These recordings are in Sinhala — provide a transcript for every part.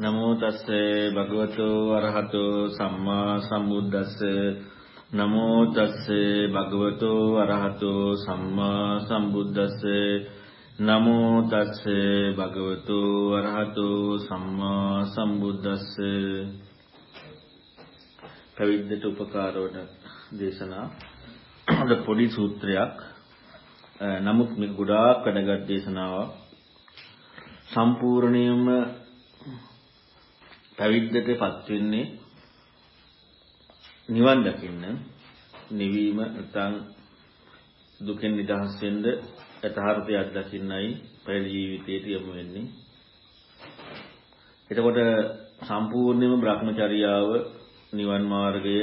නමෝ තස්ස භගවතු අරහතෝ සම්මා සම්බුද්දස්ස. නමෝ තස්ස භගවතු අරහතෝ සම්මා සම්බුද්දස්ස. නමෝ තස්ස භගවතු අරහතෝ සම්මා සම්බුද්දස්ස. පැවිද්දට උපකාර වන දේශනා. අද පොඩි සූත්‍රයක්. නමුත් මේක ගොඩාක් වැඩගත් දේශනාවක්. සම්පූර්ණයෙන්ම පැවිද්දටපත් වෙන්නේ නිවන් දකින්න නිවීම නැත්නම් දුකෙන් නිදහස් වෙන්න යථාර්ථය අත්දකින්නයි පැවිදි ජීවිතයට යොමු වෙන්නේ. එතකොට සම්පූර්ණයෙන්ම Brahmacharyaව නිවන් මාර්ගය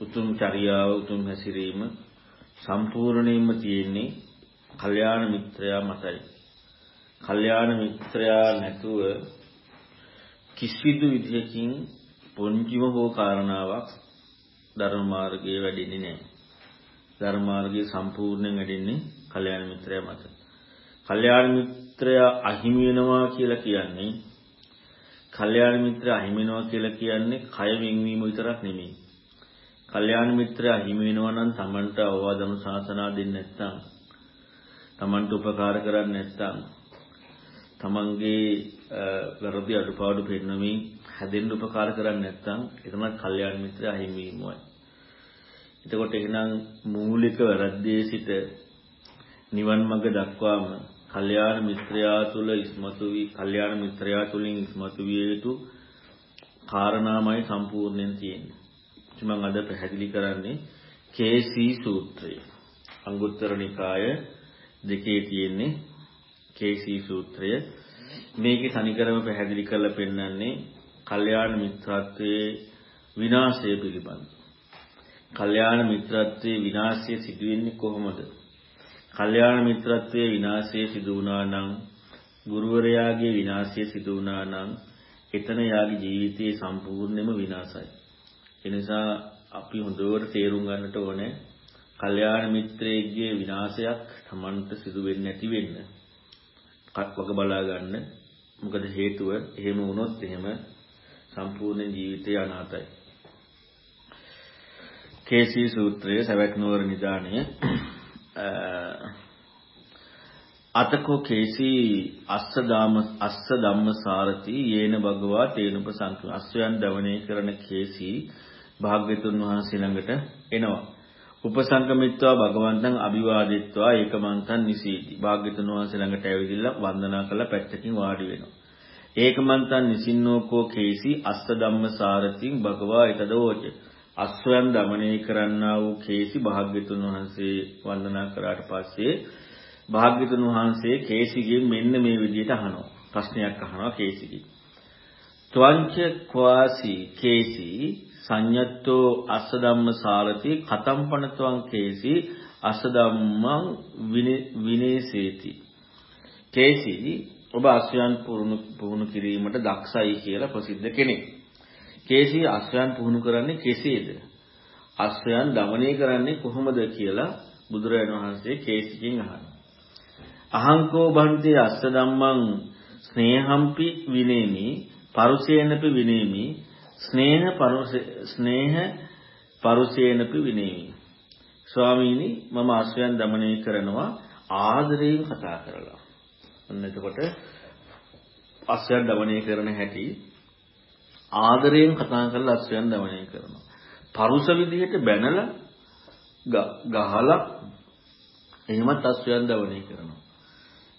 උතුම් චර්යාව උතුම් හැසිරීම සම්පූර්ණයෙන්ම තියෙන්නේ කල්යාණ මිත්‍රයා මතයි. කල්යාණ මිත්‍රයා නැතුව කිසිදු විදිහකින් පොන්චිම හෝ කාරණාවක් ධර්ම මාර්ගයේ වැඩෙන්නේ නැහැ. ධර්ම මාර්ගයේ සම්පූර්ණයෙන් වැඩෙන්නේ කල්යාණ මිත්‍රයා මත. කල්යාණ මිත්‍රයා අහිමි වෙනවා කියලා කියන්නේ කල්යාණ මිත්‍රයා අහිමි වෙනවා කියලා කියන්නේ කය වෙන්වීම විතරක් නෙමෙයි. කල්යාණ මිත්‍රයා අහිමි වෙනවා නම් Tamanට අවවාද අනුශාසනා දෙන්නේ නැත්නම් Tamanට උපකාර කරන්නේ නැත්නම් තමන්ගේ වැරදි අඩුපාඩු පෙන්වමින් හැදෙන්න උපකාර කරන්නේ නැත්නම් ඒ තමයි කල්යාණ මිත්‍ර අහිමිවීමයි. එතකොට එහෙනම් මූලික වැරද්දේ සිට නිවන් මඟ දක්වාම කල්යාණ මිත්‍රයා තුල ඉස්මතු වී කල්යාණ මිත්‍රයා තුලින් ඉස්මතු විය යුතු කාරණාමයි සම්පූර්ණයෙන් තියෙන්නේ. මම අද පැහැදිලි කරන්නේ කේසී සූත්‍රය. අංගුත්තර නිකාය දෙකේ තියෙන්නේ කේසී සූත්‍රය මේකේ තනිකරම පැහැදිලි කරලා පෙන්නන්නේ කල්යාණ මිත්‍රත්වයේ විනාශය පිළිබඳ. කල්යාණ මිත්‍රත්වයේ විනාශය සිදු වෙන්නේ කොහොමද? කල්යාණ මිත්‍රත්වයේ විනාශය සිදු වුණා නම් ගුරුවරයාගේ විනාශය සිදු වුණා නම් එතන යාගේ ජීවිතයේ සම්පූර්ණයෙන්ම විනාශයි. ඒ නිසා අපි හොඳට තේරුම් ගන්නට ඕනේ කල්යාණ මිත්‍රයෙක්ගේ විනාශයක් Tamanට සිදු වෙන්නේ නැති වෙන්න. වග බලා ගන්න. මොකද හේතුව එහෙම වුණොත් එහෙම සම්පූර්ණ ජීවිතය අනාතයි. කේසී සූත්‍රයේ සවැත් නුවර නිදාණය අතකෝ කේසී අස්ස දාම අස්ස ධම්ම සාරති යේන භගවා තේනුප සංකු අස්වැයන් දවණය කරන කේසී භාග්‍යතුන් වහන්සේ ළඟට එනවා උපසංගමිත්වා භගවන්තං අභිවාදිත්වා ඒකමන්තං නිසීති. භාග්‍යතුන් වහන්සේ ළඟට ඇවිදilla වන්දනා කරලා පැත්තකින් වාඩි වෙනවා. ඒකමන්තං නිසින්නෝකෝ කේසි අස්ස ධම්මසාරතිං භගවා ඊතදෝච. අස්වයන් দমনය කරන්නා වූ කේසි භාග්‍යතුන් වහන්සේ වන්දනා කරාට පස්සේ භාග්‍යතුන් වහන්සේ කේසිගෙන් මෙන්න මේ විදිහට අහනවා. ප්‍රශ්නයක් අහනවා කේසිගෙන්. ත්වංච ක්වාසි කේසි සංයත්තෝ අස්ස ධම්ම සාරති කතම්පනත්වං කේසි අස්ස ධම්මං විනේසේති. කේසි ඔබ අස්වැයන් පුහුණු කිරීමට දක්ෂයි කියලා ප්‍රසිද්ධ කෙනෙක්. කේසි අස්වැයන් පුහුණු කරන්නේ කෙසේද? අස්වැයන් দমনය කරන්නේ කොහොමද කියලා බුදුරජාණන් වහන්සේ කේසිකින් අහනවා. අහංකෝ බන්තේ අස්ස ධම්මං ස්නේහම්පි විනේමි පරුසේනපි විනේමි ස්නේහ ස්නේහ පරුසේනපි විනේවි. ස්වාමීනි මම අශ්වයන් দমনය කරනවා ආදරයෙන් කතා කරලා. අන්න එතකොට අශ්වයන් দমনය කරන හැටි ආදරයෙන් කතා කරලා අශ්වයන් দমনය කරනවා. පරුස විදිහට බැනලා ගහලා එහෙමත් අශ්වයන් দমনය කරනවා.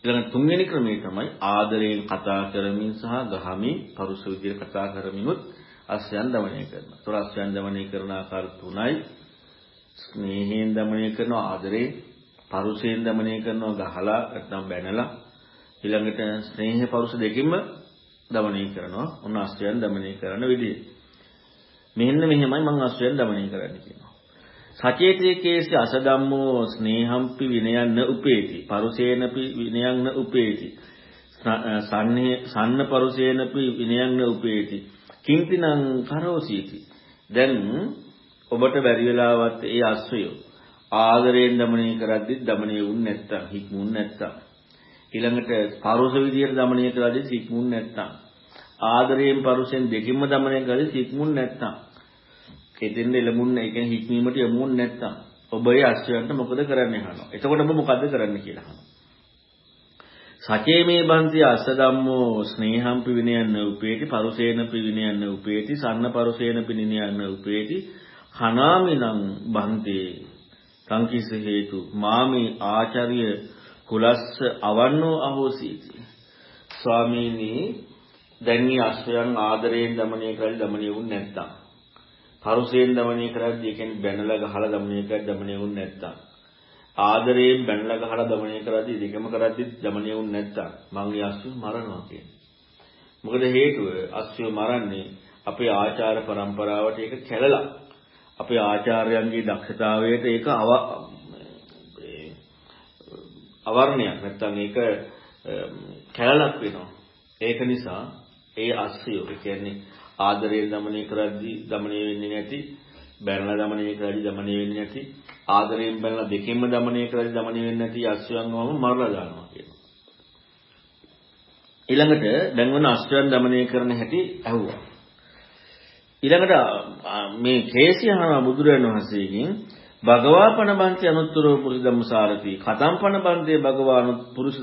ඊළඟ තුන්වෙනි ක්‍රමය තමයි ආදරයෙන් කතා කරමින් සහ ගහමින් පරුස විදිහට කතා කරමිනුත් අස්යන් দমনය කරනවා. ඒතොර අස්යන් দমনය කරන ආකාර තුනයි. ස්නේහයෙන් দমনය කරනවා ආදරේ, පරුෂයෙන් দমনය කරනවා ගහලා නැත්නම් බැනලා. ඊළඟට ස්නේහ පරුෂ දෙකෙන්ම দমনය කරනවා. ඔන්න අස්යන් দমনය කරන විදිය. මෙන්න මෙහෙමයි මම අස්යන් দমনය කරන්න කියනවා. සචේතයේකේසි අසදම්මෝ ස්නේහම්පි විනයන් න උපේති. පරුෂේනපි විනයන් න උපේති. සන්න පරුෂේනපි විනයන් න උපේති. කිම්පිනං කරෝසීති. දැන් ඔබට බැරි වෙලාවත් ඒ අශ්වය ආදරයෙන් দমনය කරද්දි দমনය වුන්නේ නැත්තම් හික්මුන්නේ නැත්තම්. ඊළඟට පරුස විදියට দমনය කරද්දි හික්මුන්නේ නැත්තම්. ආදරයෙන් පරුසෙන් දෙකින්ම দমনය කරද්දි හික්මුන්නේ නැත්තම්. එදින්ද ලැබුන්නේ ඒ කියන්නේ හික්මීමට යමුන්නේ නැත්තම්. ඔබ ඒ අශ්වයන්ට මොකද කරන්න යනවා එතකොට ඔබ මොකද්ද කරන්න කියලා අහනවා. සචේමේ බන්ති අස්ස ධම්මෝ ස්නේහම්පි විනයන්න උපේති පරුසේනපි විනයන්න උපේති සන්න පරුසේනපි නිනයන්න උපේති. හනාමිනං බන්තේ. සංකීස හේතු. මාමේ ආචාර්ය කුලස්ස අවන්නෝ අහෝසීති. ස්වාමීනි දැන් මේ අස්වැයන් ආදරයෙන් দমনය කරලා দমনය වුනේ නැත්තම්. පරුසයෙන් দমনය කරද්දී කියන්නේ බැනලා ගහලා দমনය කරද්දී দমনය වුනේ නැත්තම්. ආදරයෙන් බැනලා ගහලා দমনය කරද්දී දෙකම කරද්දී দমনය වුනේ නැත්තම් මං ඒ අස්සු මරනවා කියන්නේ. මොකද හේතුව අස්සු මරන්නේ අපේ ආචාර પરම්පරාවට ඒක කැළලා අපේ ආචාර්යයන්ගේ දක්ෂතාවයට ඒක අවර්ණයක් නැත්තම් ඒක කැළලක් වෙනවා. ඒක නිසා ඒ අස්සයෝ කියන්නේ ආදරයෙන් দমনය කරද්දී দমনය වෙන්නේ නැති බැනලා দমনය කරද්දී দমনය වෙන්නේ නැති ආදරයෙන් බැලලා දෙකෙන්ම দমনය කරලා দমনය වෙන්නේ නැති අශ්වයන්වම මරලා දානවා කියනවා. ඊළඟට දැන් වෙන අශ්වයන් দমনය කරන හැටි ඇහුවා. ඊළඟට මේ කේසිහාන බුදුරජාණන් වහන්සේගෙන් භගවාපන බන්ති අනුත්තරෝ පුරුෂ ධම්මසාරති කතම්පන බන්තේ භගවානු පුරුෂ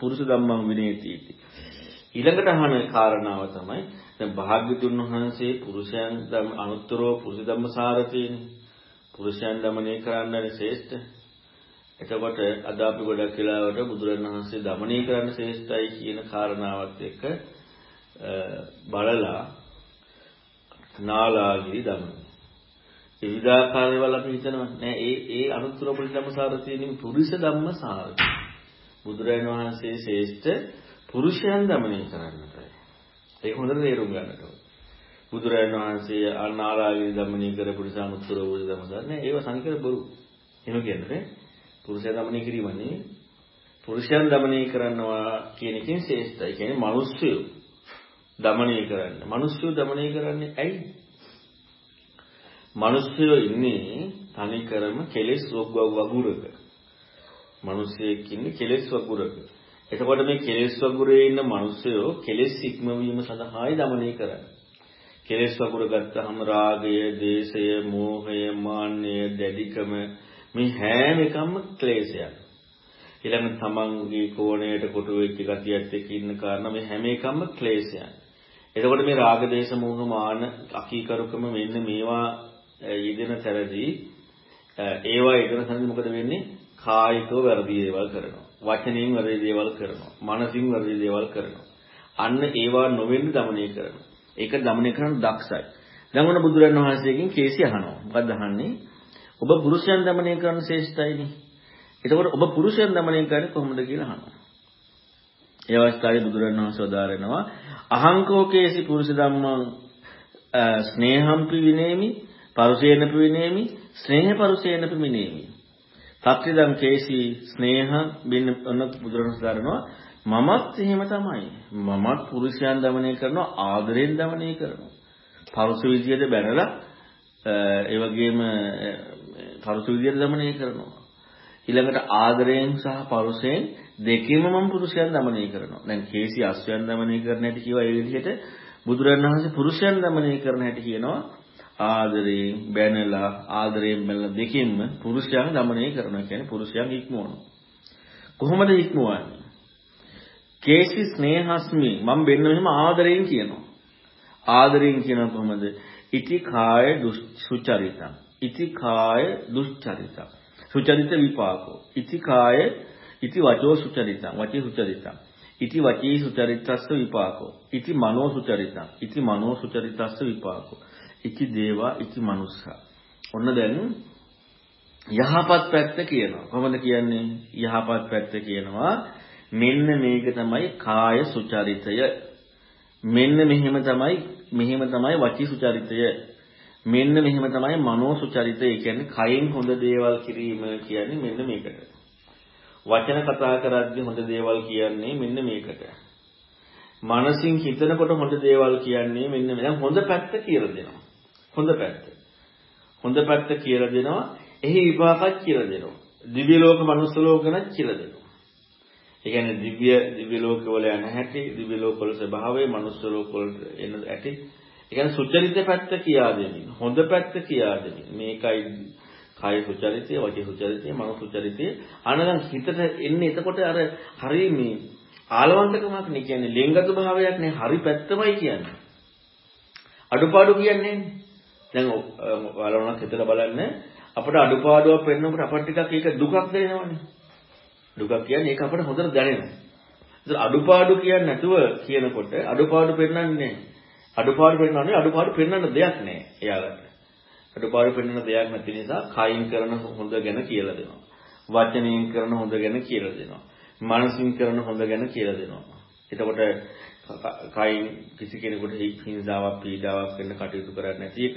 පුරුෂ ධම්මං විනේති इति ඊළඟට අහන කාරණාව තමයි දැන් භාග්‍යතුන් වහන්සේ පුරුෂයන් අනුත්තරෝ පුරුෂ ධම්මසාරතිනේ කුරුසයන් দমনය කරන්නනේ ශ්‍රේෂ්ඨ. එතකොට අද අපි ගොඩක් වෙලාවට බුදුරණවහන්සේ দমনය කරන්න ශ්‍රේෂ්ඨයි කියන කාරණාවත් එක්ක බලලා නාලාගිරි দমনය. විවිධාකාර වල අපි හිතනවා නෑ ඒ ඒ අනුත්තර ප්‍රතිධම්ම සාරතියෙනි පුරුෂ ධම්ම සාරති. බුදුරජාණන් වහන්සේ ශ්‍රේෂ්ඨ පුරුෂයන් দমনය කරන්නටයි. ඒක හොඳට තේරුම් ගන්නට ඕනේ. බුදුරජාණන් වහන්සේ අනාරාවිය දමනය කරපු නිසා මුත්තර වූ දමසන්නේ ඒව සංකර බොරු. එහෙම කියන්නේ පුරුෂයා දමනය කිරීම නෙවෙයි. පුරුෂයන් දමනය කරනවා කියන එකෙන් ශේෂ්ඨයි. කියන්නේ මිනිස්සු දමනය කරන්න. මිනිස්සු දමනය කරන්නේ ඇයි? මිනිස්සු ඉන්නේ තනි කරම කෙලෙස් වගුරක. මිනිස්සෙක් ඉන්නේ කෙලෙස් වගුරක. එතකොට මේ කෙලෙස් වගුරේ ඉන්න මිනිස්සු කෙලෙස් ඉක්මවීම සඳහායි දමනය කරන්නේ. කෙලෙස් වගුරු ගත්තාම රාගය, දේශය, මෝහය, මාන්නය, දැඩිකම මේ හැම එකම ක්ලේශයක්. ඊළඟ තමන්ගේ කෝණයට කොටු වෙච්ච ගතියත් එක්ක ඉන්න කාරණා මේ හැම එකම ක්ලේශයක්. එතකොට මේ රාග, දේශ, මෝහ, මාන, අකීකරුකම මෙන්න මේවා යෙදෙන තරදී ඒවා යෙදෙන තරදී මොකද වෙන්නේ? කායිකව වැරදි දේවල් කරනවා. වචනයෙන් වැරදි දේවල් කරනවා. මනසින් වැරදි දේවල් කරනවා. අන්න ඒවා නොවෙන්න দমনය කරනවා. ඒක දමනය කරන්න දක්ෂයි. දැන් ඔන්න බුදුරණන් වහන්සේගෙන් කේසි අහනවා. මොකද අහන්නේ? ඔබ පුරුෂයන් දමනය කරන්න ශේෂ්ඨයිනේ. එතකොට ඔබ පුරුෂයන් දමනය කරන්නේ කොහොමද කියලා අහනවා. ඒ අවස්ථාවේ බුදුරණන් වහන්සේ උදාරනවා අහංකෝ කේසි පුරුෂ ධම්මං ස්නේහම්පි විනේමි පරුසේනපි විනේමි ස්නේහ පරුසේනපි විනේමි. සත්‍යදම් කේසි ස්නේහ බින්න ඔන්න බුදුරණන් උදාරනවා මමත් එහෙම තමයි. මමත් පුරුෂයන් দমনය කරනවා ආදරෙන් দমনය කරනවා. පරුස විදියට බැනලා ඒ වගේම පරුස විදියට দমনය කරනවා. ඊළඟට ආදරයෙන් සහ පරුසයෙන් දෙකේම මම පුරුෂයන් দমনය කරනවා. දැන් කේසි අස්වැයන් দমনය කරන හැටි කියවා ඒ විදිහට බුදුරණවහන්සේ පුරුෂයන් দমনය කරන හැටි කියනවා. ආදරයෙන් බැනලා ආදරයෙන් බැනලා දෙකෙන්ම පුරුෂයන් দমনය කරනවා කියන්නේ පුරුෂයන් ඉක්මවනවා. කොහොමද ඉක්මවන්නේ? කේසි ස්නේහස්මි මම බෙන්න මෙහෙම ආදරයෙන් කියනවා. ආදරයෙන් කියනවා කොහොමද? ඉති කාය දුස්සුචරිතං. ඉති කාය දුස්චරිතං. සුචරිත විපාකෝ. ඉති කාය ඉති වචෝ සුචරිතං. වචී සුචරිතං. ඉති වචී සුචරිතස්ස විපාකෝ. ඉති මනෝ සුචරිතං. ඉති මනෝ සුචරිතස්ස විපාකෝ. ඉති දේවා ඉති මනුස්සා. ඔන්න දැන් යහපත් පැත්ත කියනවා. කොහොමද කියන්නේ? යහපත් පැත්ත කියනවා මෙන්න මේක තමයි කාය සුචරිතය. මෙන්න මෙහෙම තමයි මෙහෙම තමයි වචී සුචරිතය. මෙන්න මෙහෙම තමයි මනෝසු චරිතය. ඒ කියන්නේ කයෙන් හොඳ දේවල් කිරීම කියන්නේ මෙන්න මේකට. වචන කතා කරද්දී හොඳ දේවල් කියන්නේ මෙන්න මේකට. මනසින් හිතනකොට හොඳ දේවල් කියන්නේ මෙන්න මේ. හොඳ පැත්ත කියලා දෙනවා. හොඳ පැත්ත. හොඳ පැත්ත කියලා දෙනවා. එහි විපාකත් කියලා දෙනවා. දිව්‍ය ලෝක, මනුස්ස ලෝක ගැනත් කියලා දෙනවා. ඒ කියන්නේ දිව්‍ය දිව්‍ය ලෝකවල යන හැටි, දිව්‍ය ලෝකවල ස්වභාවය, මනුස්ස ලෝකවල එන හැටි. ඒ කියන්නේ සුචරිත පැත්ත කියා දෙමින්, හොඳ පැත්ත කියා දෙමින්. මේකයි කාය සුචරිතය, වචී සුචරිතය, මනෝ සුචරිතය. අනනම් හිතට එන්නේ එතකොට අර හරි මේ ආලවන්තකමක් නේ කියන්නේ ලෙන්ගතු භාවයක් නේ හරි පැත්තමයි කියන්නේ. අඩුපාඩු කියන්නේ දැන් ඔයාලවණක් හිතලා බලන්න අපිට අඩුපාඩුවක් වෙන්නකොට අපිට ටිකක් ඒක දුකක් දැනෙනවනේ. දුකක් කියන්නේ ඒක අපිට හොඳට දැනෙනවා. ඒත් අඩුපාඩු කියන්නේ නැතුව කියනකොට අඩුපාඩු පෙන්වන්නේ අඩුපාඩු පෙන්වන්නේ අඩුපාඩු පෙන්වන්න දෙයක් නැහැ එයාලට. අඩුපාඩු පෙන්වන්න දෙයක් නැති නිසා කයින් කරන හොඳ ගැන කියලා දෙනවා. වචනයෙන් කරන හොඳ ගැන කියලා දෙනවා. මනසින් කරන හොඳ ගැන කියලා දෙනවා. එතකොට කයින් කිසි කෙනෙකුට හිංසාවක් පීඩාවක් වෙන්න කටයුතු කරන්නේ නැති එක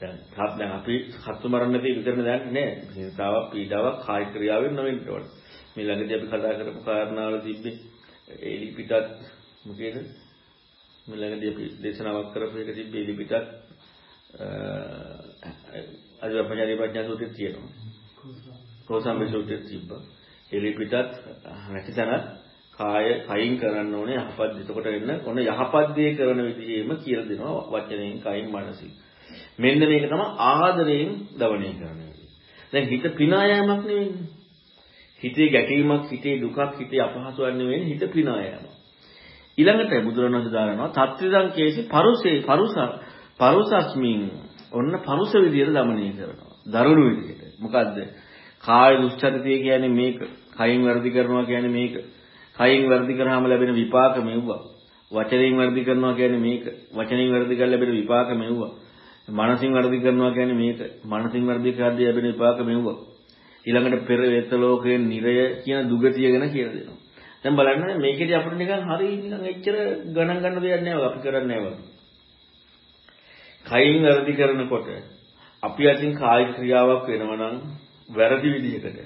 දැන් තාත් දැන් අපි හත්තු මරන්න නැති විතරනේ දන්නේ නෑ හිංසාවක් පීඩාවක් කායික ක්‍රියාවෙන් නොවෙන්න ඕන මේ ළඟදී අපි කතා කරපු කාරණාවල තිබ්බේ එලි පිටත් මොකේද? මේ ළඟදී අපි දේශනාවක් කරපු එක තිබ්බේ එලි පිටත් අජවපජාරි ප්‍රඥා සූත්‍රයේ තියෙනවා. කෝසම්බි සූත්‍රයේ තිබ්බා. එලි පිටත් නැති තැනත් කාය කයින් කරන්න ඕනේ යහපත් එතකොට වෙන්න ඔන්න යහපත් දේ කරන විදිහේම කියලා දෙනවා වචනයෙන් කයින් මනසින්. මෙන්න මේක තමයි ආදරයෙන් දවණය කරන දැන් හිත පිනා යෑමක් නෙවෙන්නේ. හිතේ ගැටීමක්, හිතේ දුකක්, හිතේ අපහසුයක් නෙවෙයි හිත පිනා යනවා. ඊළඟට බුදුරණවහන්සේ දානවා තත්ත්‍රිදං කේසි පරුසේ පරුස පරුසස්මින් ඔන්න පරුස විදියට দমনය කරනවා. දරුණු විදියට. මොකද්ද? කාය දුස්චරිතය කියන්නේ මේක. කයින් වර්ධි කරනවා කියන්නේ මේක. කයින් වර්ධි කරාම ලැබෙන විපාක මෙව්වා. වචනයෙන් වර්ධි කරනවා කියන්නේ මේක. වචනයෙන් වර්ධි කරලා ලැබෙන විපාක මෙව්වා. මනසින් වර්ධි කරනවා කියන්නේ මේක. මනසින් වර්ධි කරද්දී ලැබෙන විපාක මෙව්වා. ඊළඟට පෙර වේත ලෝකයේ නිරය කියන දුගතිය ගැන කියලා දෙනවා. දැන් බලන්න මේකේදී අපිට නිකන් හරි නිකන් එච්චර ගණන් ගන්න දෙයක් නෑ අපි කරන්නේ නෑ කයින් වර්ධි කරනකොට අපි අතින් කායික ක්‍රියාවක් වෙනවා නම් වැරදි විදිහකට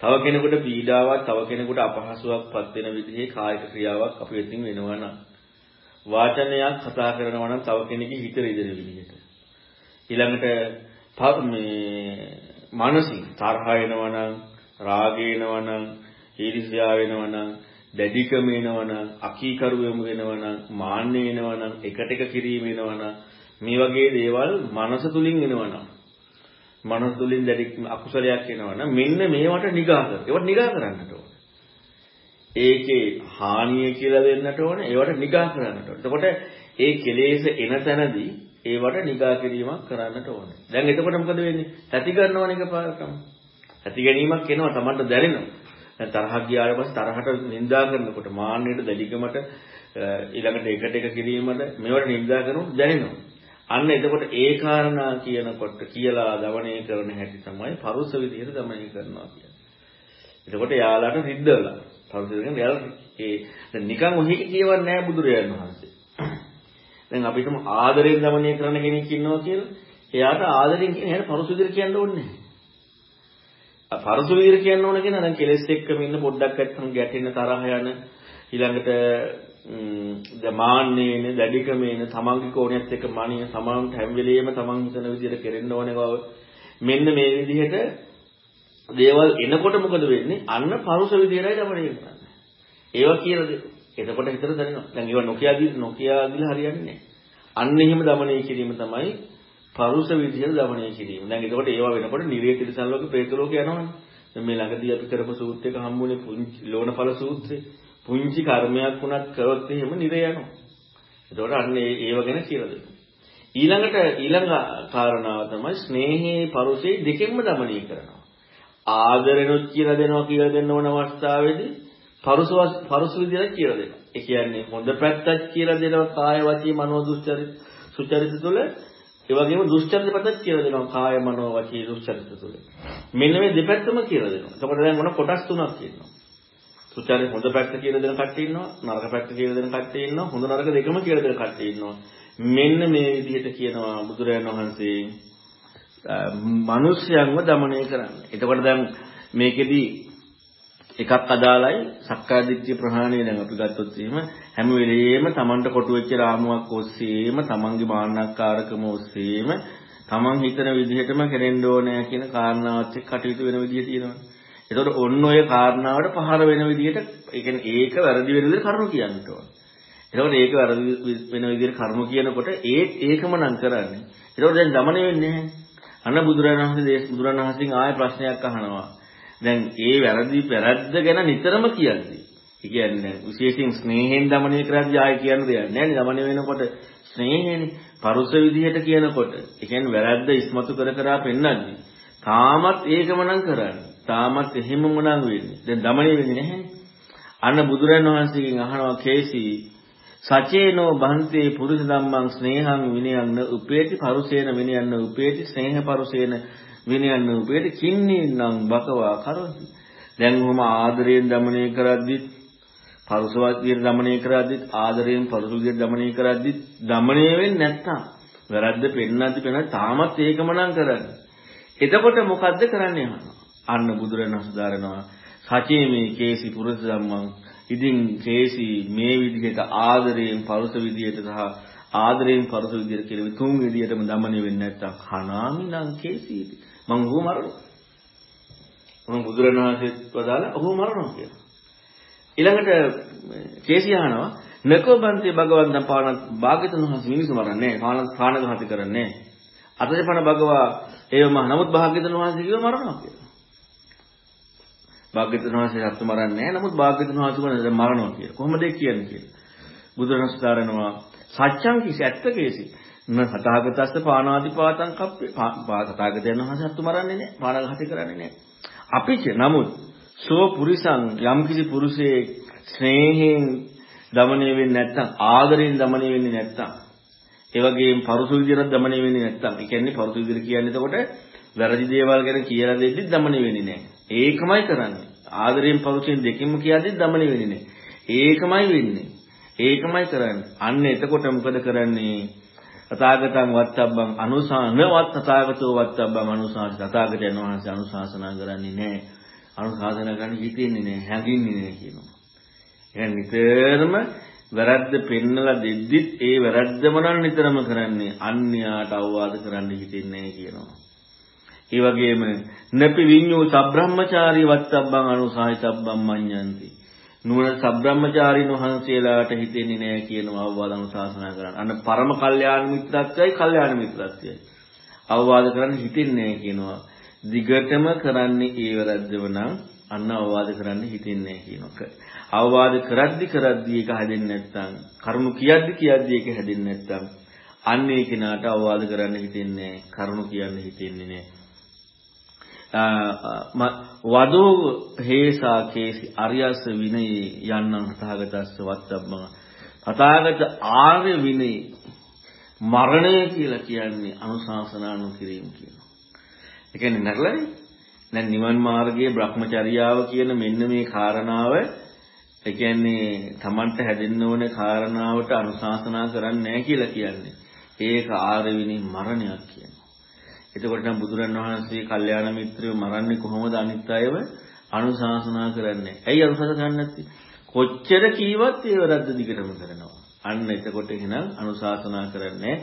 තව කෙනෙකුට පීඩාවක් තව කෙනෙකුට අපහසුයක් පත් වෙන විදිහේ කායික ක්‍රියාවක් අපි අතින් වෙනවා නම් වාචනයක් කතා කරනවා නම් තව කෙනෙකුගේ හිත රිදෙන විදිහට. ඊළඟට මේ මානසික තරහ එනවා නම්, රාගය එනවා නම්, ඊර්ෂ්‍යාව එනවා නම්, දැඩිකම එනවා නම්, අකීකරු වෙනවා නම්, මාන්නය එනවා නම්, එකට එක කිරීම එනවා නම්, මේ වගේ දේවල් මනස තුලින් එනවා නම් මනස තුලින් දැඩි අකුසලයක් එනවා නම් මෙන්න මේවට නිගා කර. ඒවට නිගා කරන්නට ඕන. ඒකේ හානිය කියලා දෙන්නට ඕනේ ඒවට නිගා කරන්නට ඕනේ. එතකොට ඒ කෙලෙස් එන තැනදී ඒවට නිගා කිරීමක් කරන්නට ඕනේ. දැන් එතකොට මොකද වෙන්නේ? ඇති ගන්නවනේ එකපාරටම. ඇති ගැනීමක් එනවා Tamanට දැනෙනවා. දැන් තරහක් ගියාට පස්සේ තරහට නිඳා කරනකොට මාන්නයට දැඩිකමට ඊළඟට එකට එක කිරීමට මේවට නිඳා කරනකොට දැනෙනවා. අන්න එතකොට ඒ කාරණා කියනකොට කියලා දමණය කරන හැටි තමයි පරුස විදිහට දමණය කරනවා කියන්නේ. එතකොට යාළාට රිද්දලා පෞද්ගලිකව එයාලා ඒ දැන් නිකන් ඔහි කියවන්නේ නැහැ බුදුරජාණන් වහන්සේ. දැන් අපිටම ආදරයෙන් দমনය කරන කෙනෙක් ඉන්නවා කියලා. එයාට ආදරයෙන් කියන හැට පරුස විදිහට කියන්න ඕනේ නැහැ. පරුස විදිහට කියන්න ඕන කියන දැන් කෙලස් එක්කම ඉන්න පොඩ්ඩක් ඇත්තම ගැටෙන තරහ යන ඊළඟට දමාන්නේන දැඩිකමේන තමන්ගේ කෝණයත් එක්ක මානිය සමානට හැම වෙලෙම තමන් හිතන විදිහට කෙරෙන්න ඕනේ බව මෙන්න මේ විදිහට දේවල් එනකොට මොකද වෙන්නේ අන්න පරුස විදිහටයි දමණය කරන්නේ ඒවා කියලා එතකොට හිතට දැනෙනවා. දැන් ඒවා නොකියාදී නොකියාදිලා හරියන්නේ නැහැ. අන්න එහෙම දමණය කිරීම තමයි පරුස විදියට දමණය කිරීම. දැන් එතකොට ඒවා වෙනකොට නිරේ තිරසන් ලෝකේ പ്രേත ලෝකේ යනවනේ. දැන් මේ ළඟදී අපි කරපු සූත්‍රයක හම්බුනේ පුංචි ලෝණඵල සූත්‍රය. පුංචි කර්මයක් වුණත් කරොත් එහෙම නිරේ යනවා. එතකොට අන්න ඒව ගැන කියලා දෙන්න. ඊළඟට ඊළඟ කාරණාව තමයි ස්නේහයේ පරුසේ දෙකෙන්ම දමණය කරනවා. ආදරෙනුත් කියලා දෙනවා කියලා දෙන්න ඕන අවස්ථාවේදී පරුසවස් පරුසු විදිහට කියලා දෙනවා. ඒ කියන්නේ හොඳ පැත්තක් කියලා දෙනවා කාය වචී මනෝ දුස්චරිත සුචරිත තුළ. ඒ වගේම දුස්චරිත පැත්තක් කියලා දෙනවා කාය මනෝ වචී දුස්චරිත තුළ. මෙන්න මේ දෙපැත්තම කියලා දෙනවා. එතකොට දැන් මොන කොටස් තුනක් තියෙනවා. සුචරිත හොඳ පැත්ත කියලා දෙන කට්ටිය ඉන්නවා. නරක පැත්ත කියලා දෙන කට්ටිය ඉන්නවා. හොඳ නරක දෙකම කියලා දෙන කට්ටිය ඉන්නවා. මෙන්න මේ විදිහට කියනවා බුදුරජාණන් වහන්සේ මනුෂ්‍යයන්ව দমনය කරන්න. එතකොට දැන් මේකෙදී එකක් අදාළයි සක්කාය දිට්ඨිය ප්‍රහාණය දැන් අපි ගත්තොත් එහෙම හැම වෙලෙම Tamanට කොටු වෙච්ච රාමුවක් ඔස්සේම Tamanගේ මාන්නක්කාරකම ඔස්සේම Taman හිතන විදිහටම කෙරෙන්න ඕනෑ කියන කාරණාවත් එක්ක කටයුතු වෙන විදිය තියෙනවා. ඒතකොට ඔන්න ඔය කාරණාවට පහර වෙන විදිහට ඒ කියන්නේ ඒක වැරදි වෙන විදිහට කරුණු කියන්න ඕන. ඒතකොට ඒක වැරදි වෙන විදිහට කරුණු කියනකොට ඒ ඒකම නම් කරන්නේ. ඒතකොට දැන් দমন වෙන්නේ නැහැ. අන්න බුදුරණවහන්සේ දේශ බුදුරණවහන්සේ ආයෙ ප්‍රශ්නයක් අහනවා. දැන් ඒ වැරදි වැරද්ද ගැන නිතරම කියන්නේ. ඒ කියන්නේ විශේෂයෙන් ස්නේහයෙන් দমনය කරද්දී ආයෙ කියන දෙයක් නෑ නේ. দমনය වෙනකොට ස්නේහයනේ පරුස විදිහට කියනකොට. ඒ කියන්නේ වැරද්ද ඉස්මතු කර කර පෙන්වන්නේ. තාමත් ඒකම නම් කරන්නේ. තාමත් එහෙමම නම් වෙන්නේ. දැන් দমনය වෙන්නේ නැහැ. අන්න බුදුරන් වහන්සේගෙන් අහනවා කේසි සචේනෝ බන්තේ පුරුෂ ධම්මං ස්නේහං විනයං උපේති පරුසේන විනයං උපේති ස්නේහ පරුසේන විනයන් උපේට කින්නේ නම් බකවා කරොත් දැන් ඔහම ආදරයෙන් দমনය කරද්දිත් පරුසවත්ියට দমনය කරද්දිත් ආදරයෙන් පරුසුලියට দমনය කරද්දිත් দমনය වෙන්නේ නැත්තම් වැරද්ද පෙන්නද්දි පෙන්න තාමත් ඒකම නම් කරන්නේ. එතකොට මොකද්ද කරන්නේ අන්න බුදුරණස් දාරනවා සචේ මේ කේසි පුරුෂ ධම්මං. ඉතින් කේසි මේ විදිහට ආදරයෙන් පරුස විදිහට සහ ආදරයෙන් පරුස විදිහට කියලා තුන් විදිහටම দমনය වෙන්නේ නැත්තම් කනාමි නම් කේසි ඉතින් මං ඔහු මරනවා මම බුදුරණවහන්සේත් වදාලා ඔහු මරනවා කියලා ඊළඟට කේසි අහනවා නකෝ බන්ති භගවන්තං පාන භාග්‍යතුන් වහන්සේ මිනිස්සු මරන්නේ පාන පානඝාත කරන්නේ අතජපන භගවා ඒවම නමුත් භාග්‍යතුන් වහන්සේ කිව්ව මරනවා කියලා භාග්‍යතුන් වහන්සේ සත්තු මරන්නේ නැහැ. නමුත් භාග්‍යතුන් වහන්සේ මොනද මරනවා කියලා. කොහොමද ඒ කියන්නේ කියලා. බුදුරණස්තරනවා සත්‍යං කිසි ඇත්ත කේසි. න සතාගතස්ස පානාතිපාතං කප්පේ. සතාගතයන් වහන්සේ අත්තු මරන්නේ නැහැ පානාඝාතය කරන්නේ නැහැ අපිච නමුත් සෝ පුරිසං යම්කිසි පුරුෂයේ ස්නේහයෙන් দমনය වෙන්නේ නැත්නම් ආදරයෙන් দমনය වෙන්නේ නැත්නම් ඒ වගේම පරුසු විදියට দমনය වෙන්නේ නැත්නම් ඒ කියන්නේ පරුසු විදියට කියන්නේ එතකොට වැරදි දේවල් ගැන කියලා දෙද්දි দমনය වෙන්නේ නැහැ ඒකමයි කරන්නේ. ආදරයෙන් පරුසෙන් දෙකෙන්ම කියද්දි দমনය වෙන්නේ නැහැ ඒකමයි වෙන්නේ. ඒකමයි කරන්නේ. අන්න එතකොට මොකද කරන්නේ? තථාගතං වත්තබ්බං අනුසාන වත් තථාගතෝ වත්තබ්බං අනුසාන තථාගතයන් වහන්සේ අනුශාසනා කරන්නේ නැහැ. අනුශාසනා කරන්න හිතෙන්නේ නැහැ, හැඟින්නේ නැහැ කියනවා. එහෙනම් නිතරම වැරද්ද පෙන්නලා දෙද්දිත් ඒ වැරද්දම නම් නිතරම කරන්නේ අන්‍යයාට අවවාද කරන්න හිතෙන්නේ නැහැ කියනවා. ඒ වගේම නපි විඤ්ඤෝ සබ්‍රහ්මචාරී වත්තබ්බං අනුසාහිතබ්බං මඤ්ඤන්ති. නුවණ සබ්‍රහ්මචාරීන් වහන්සේලාට හිතෙන්නේ නැහැ කියනවා අවවාද අනුශාසනා කරන්න. අන්න පරම කල්යාණ මිත්‍රත්වයයි කල්යාණ මිත්‍රත්වයයි. අවවාද කරන්න හිතෙන්නේ නැහැ කියනවා. දිගටම කරන්නේ ඒ වැරද්දම නම් අන්න අවවාද කරන්න හිතෙන්නේ නැහැ කියනවා. අවවාද කරද්දි කරද්දි ඒක හැදෙන්නේ නැත්නම් කරුණු කියද්දි කියද්දි ඒක හැදෙන්නේ නැත්නම් අන්න ඒ කෙනාට අවවාද කරන්න හිතෙන්නේ නැහැ. කරුණු කියන්න හිතෙන්නේ නැහැ. වදෝ හේසා කේසි අරියස් විනයේ යන්නං තථාගතස්ස වත්තබ්බං තථාගත ආර්ය විනයේ මරණය කියලා කියන්නේ අනුශාසනා නොකිරීම කියනවා. ඒ කියන්නේ නැරළනේ. දැන් නිවන් මාර්ගයේ Brahmacharyaව කියන මෙන්න මේ කාරණාව ඒ කියන්නේ Tamanට හැදෙන්න ඕනේ කාරණාවට අනුශාසනා කරන්නේ නැහැ කියලා කියන්නේ. ඒක ආර්ය විනී මරණයක් කියන්නේ. එතකොට නම් බුදුරන් වහන්සේ කල්යාණ මිත්‍රයෝ මරන්නේ කොහොමද අනිත් අයව අනුශාසනා කරන්නේ? ඇයි අනුශාසනා කරන්නේ නැත්තේ? කොච්චර කීවත් ඒ වැරද්ද දිගටම කරනවා. අන්න එතකොට එහෙනම් අනුශාසනා කරන්නේ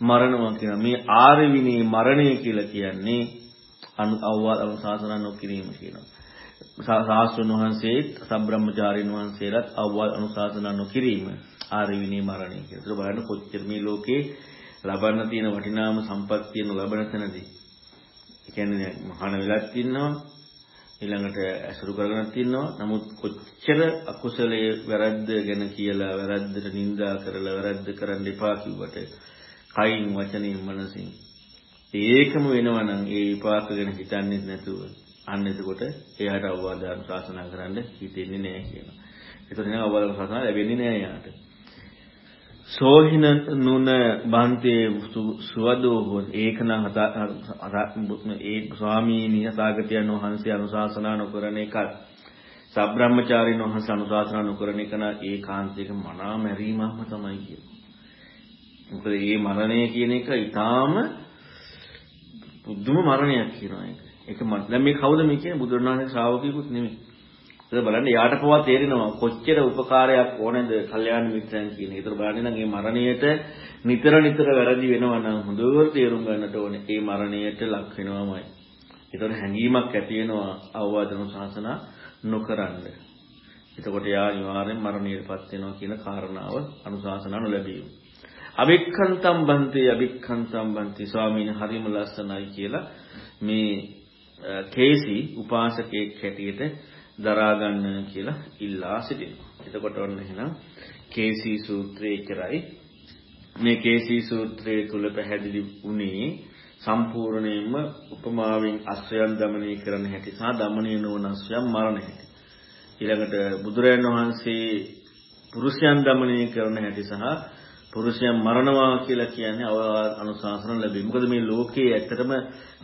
මරණවා කියන මේ ආර්ය විනී මරණය කියලා කියන්නේ අනු අවවාද අනුශාසනා නොකිරීම කියනවා. සාස්ත්‍රණ වහන්සේ සම්බ්‍රහ්මචාරින් වහන්සේලාත් අවවාද අනුශාසනා නොකිරීම ආර්ය විනී මරණය කියලා. ඒක බලන්න කොච්චර මේ ලෝකේ ලබන්න තියෙන වටිනාම සම්පත්තියන ලබන තැනදී. ඒ කියන්නේ මහාන වෙලක් ඉන්නවා ඊළඟට ඇසුරු කරගෙනත් ඉන්නවා. නමුත් කොච්චර අකුසලයේ වැරද්ද ගැන කියලා වැරද්දට නිඳා කරලා වැරද්ද කරන්න එපා කිව්වට කයින් වචනින් මනසින් ඒකම වෙනවා නම් ඒ විපාක ගැන හිතන්නේ නැතුව අන්න එතකොට එයාට අවවාද අනුශාසනා කරන්න හිතෙන්නේ නැහැ කියනවා. ඒතකොට නේද අවවාද අනුශාසනා ලැබෙන්නේ නැහැ යාට. සෝහින නුන බන්තේ සුවදෝ හොත් ඒකනම් ඒ ස්වාමීනි යථාගතයන් වහන්සේ අනුශාසනා නොකරන එක සබ්‍රහ්මචාරින් වහන්සේ අනුශාසනා නොකරන එක නා ඒකාන්තයක මනා මැරීමක්ම තමයි කියන්නේ. මොකද මේ මරණය කියන එක ඊටාම බුදුම මරණයක් කියනවා ඒක. ඒක දැන් මේ කවුද මේ කියන්නේ බුදුරණාහි ශ්‍රාවකයෙකුත් නෙමෙයි. ඒක බලන්න යාට පවා තේරෙනවා කොච්චර උපකාරයක් ඕනේද කල්යාණ මිත්‍රයන් කියන. ඒතර බලන්නේ නම් මේ මරණයට නිතර නිතර වැරදි වෙනවා නම් හොඳට තේරුම් ගන්නට ඕනේ. මේ මරණයට ලක් වෙනවමයි. ඒතකොට හැඟීමක් ඇති වෙනවා අවවාදන ශාසනා නොකරන්න. එතකොට යා අනිවාර්යෙන් මරණයටපත් වෙනවා කියන කාරණාව අනුශාසනා නොලැබීම. අවික්ඛන්තම් බන්ති අවික්ඛන්තම් බන්ති ස්වාමීන් හරිම ලස්සනයි කියලා මේ කේසි උපාසකෙක් හැටියට දරා ගන්න කියලා ඉල්ලා සිටිනවා. එතකොට ඔන්න එහෙනම් කේසී සූත්‍රය කරයි මේ කේසී සූත්‍රයේ තුල පැහැදිලි වුණේ සම්පූර්ණයෙන්ම උපමාවෙන් අස්වැයන් দমনය කරන හැටි සහ দমনය නොවන අස්වැයන් මරණ හැටි. ඊළඟට බුදුරයන් වහන්සේ පුරුෂයන් দমনය කරන හැටි සහ පුරුෂයන් මරණවා කියලා කියන්නේ අවවාද අනුශාසන ලැබීම. මොකද මේ ලෝකයේ ඇත්තටම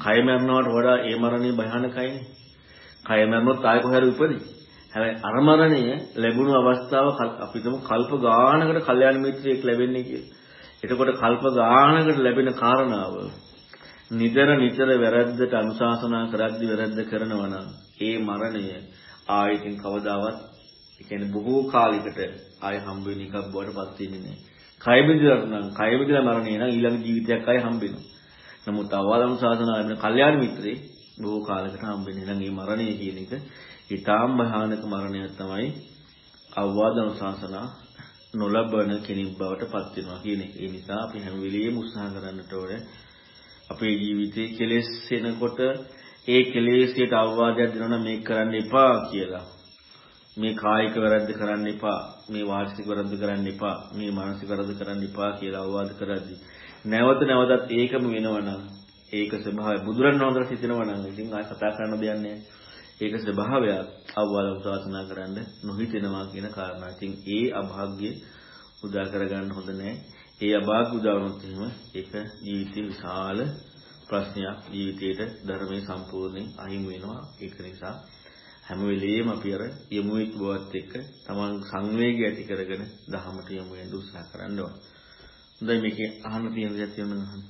කය මරනවට වඩා ඒ මරණය භයානකයිනේ. කය මරනොත් ආය කොහේ හරි උපදී. හැබැයි අර මරණය ලැබුණු අවස්ථාව අපිටම කල්ප ගානකට කල්යාණ මිත්‍රයෙක් ලැබෙන්නේ කියලා. එතකොට කල්ප ගානකට ලැබෙන කාරණාව නිතර නිතර වැරද්දට අනුශාසනා කරද්දි වැරද්ද කරනවා නම් ඒ මරණය ආයෙකින් කවදාවත් ඒ කියන්නේ බොහෝ කාලයකට ආයෙ හම්බ වෙන එකක් බවට පත් වෙන්නේ නැහැ. කය බිඳලා නම් කය බිඳලා මරණය නම් ඊළඟ ජීවිතයක් ආයෙ හම්බ වෙනවා. නමුත් අවවාදම් සාසනා වෙන කල්යාණ මිත්‍රේ බොහෝ කාලයකට හම්බ වෙන්නේ. එහෙනම් මේ මරණය කියන එක ඊටාම් භයානක මරණයක් තමයි අවවාදම් සාසනා නොලබන කෙනෙක් බවට පත් වෙනවා කියන එක. ඒ නිසා අපි හැම වෙලෙම උත්සාහ කරන්නට ඕනේ අපේ ජීවිතේ කෙලෙස් එනකොට ඒ කෙලෙස්යට අවවාදයක් දෙනවා මේක කරන්න එපා කියලා. මේ කායික වැරද්ද කරන්න එපා. මේ වාචික වැරද්ද කරන්න එපා. මේ මානසික වැරද්ද කරන්න එපා කියලා අවවාද කරද්දී නැවත නැවතත් ඒකම වෙනවනම් ඒක ස්වභාවය බුදුරන් වහන්සේ හිතනවා නම් ඉතින් ආය කතා කරන්න දෙයක් නැහැ. ඒක ස්වභාවයක් අවවාද උදාසනා කරන්න නොහිතෙනවා කියන කාරණා. ඉතින් ඒ අභාග්‍ය උදා කරගන්න හොඳ නැහැ. ඒ අභාග්‍ය උදා වුණොත් එහෙම ඒක ජීවිතේ විශාල ප්‍රශ්නයක් ජීවිතේට ධර්මයේ සම්පූර්ණයෙන් අහිමි වෙනවා. ඒක නිසා හැම වෙලෙම අපි අර යමු වෙච්ච බවත් එක්ක තමන් සංවේගය ඇති කරගෙන දහමට යමු වෙන්න උත්සාහ කරන්න ඕන. හොඳයි මේකේ අහන්න තියෙන දේ තියෙනවා නම්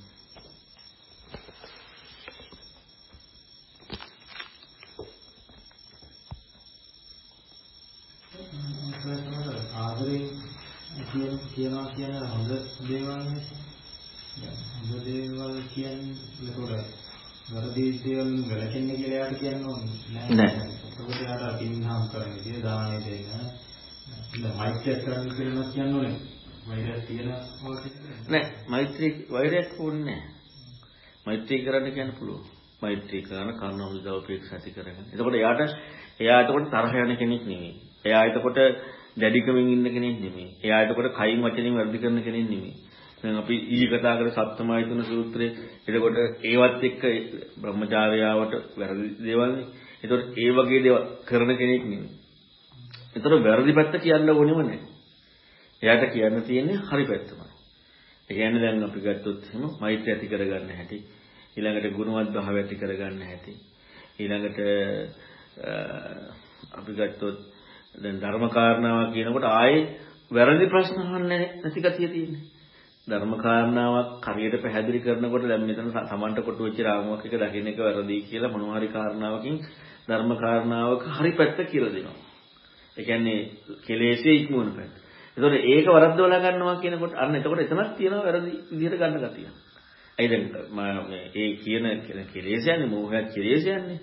කියන කියනවා කියන හොඳ දේවල් හොඳ දේවල් කියන්නේ ඒකට වැරදි දේවල් වැළකෙන්න කියලා යාට කියන්න ඕනේ නෑ. ඒකට යාට පින්හම් කරන්න විදිය දාණය දෙන්න. මෛත්‍රිය කරන්න කියලා කියන්න. වෛරයක් තියෙනවා නෑ මෛත්‍රී වෛරයක් ඕනේ. මෛත්‍රී කරන්න කියන්න පුළුවන්. මෛත්‍රී කරන කරුණා මුදිතාව උපේක්ෂා ඇති කරගන්න. එතකොට එයාට එයා එතකොට තරහ යන කෙනෙක් නෙමෙයි. එයා එතකොට දැඩිකමින් ඉන්න කෙනෙක් නෙමෙයි. එයා එතකොට කයින් වචනින් වැඩි කරන කෙනෙක් නෙමෙයි. දැන් අපි ඊ කතා කර සත්‍යමායතන සූත්‍රයේ එතකොට ඒවත් එක්ක බ්‍රහ්මචාර්යාවට වැරදි දේවල්නේ. එතකොට ඒ වගේ දේවල් කරන කෙනෙක් නෙමෙයි. එතකොට වැරදි පැත්ත කියන්න ඕනෙම නැහැ. එයාට කියන්න තියෙන්නේ හරි පැත්තමයි. ඒ කියන්නේ දැන් අපි ගත්තොත් එහෙම මෛත්‍රිය ඇති කරගන්න හැටි, ඊළඟට ගුණවත් භාවය ඇති කරගන්න හැටි, ඊළඟට අපි ගත්තොත් දැන් ධර්ම කාරණාවක් කියනකොට ආයේ වැරදි ප්‍රශ්න අහන්නේ නැති ගතිය තියෙන්නේ. ධර්ම කාරණාවක් හරියට පැහැදිලි කරනකොට දැන් මෙතන Tamanට කොටු වෙච්ච රාමුවක් එක දකින්න එක වැරදි කියලා මොනවා හරි කාරණාවකින් ධර්ම කාරණාවක හරි පැත්ත කියලා දෙනවා. ඒ කියන්නේ කෙලෙසේ ඉක්මවන පැත්ත. ඒතකොට ඒක වරද්දවලා ගන්නවා කියනකොට අන්න එතකොට එතනක් තියෙනවා වැරදි විදිහට ගන්න ගතිය. ඇයි දැන් ඒ කියන කෙලෙස යන්නේ මෝහයක් කෙලෙස යන්නේ.